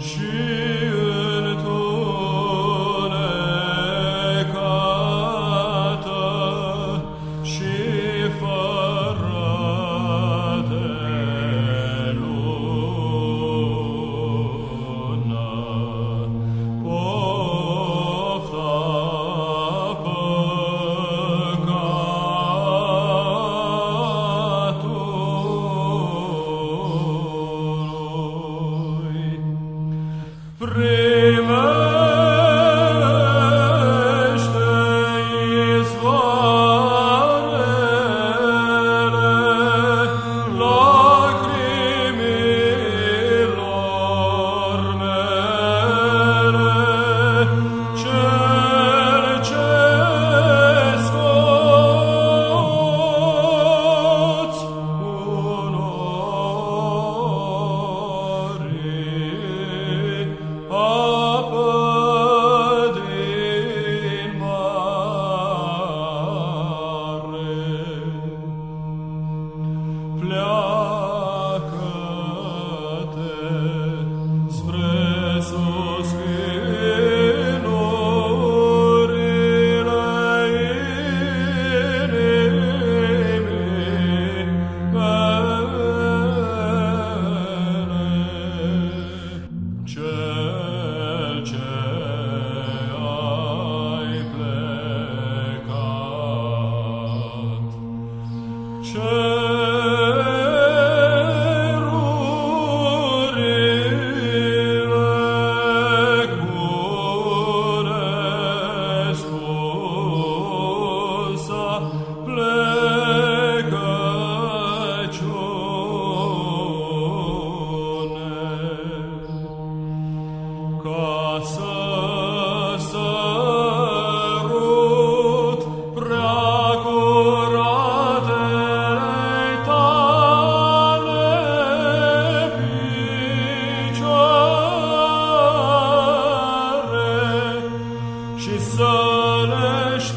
是。Mare.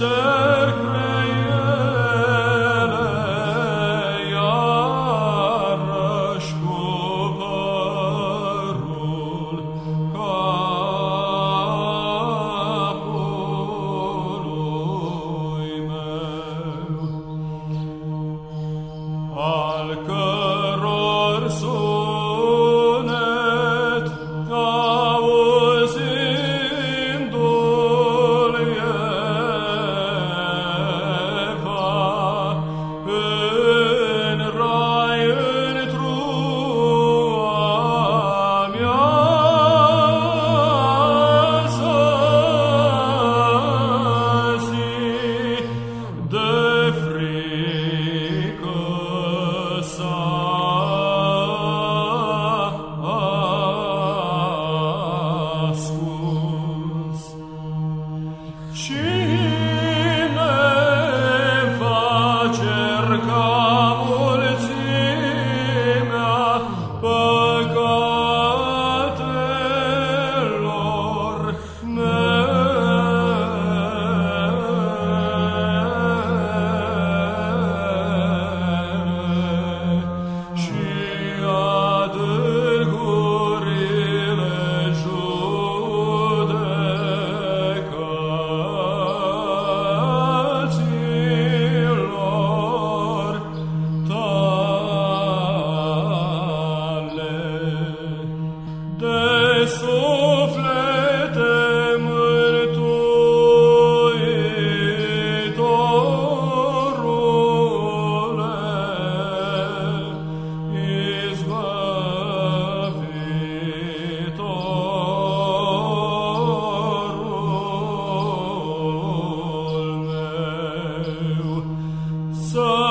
Le Să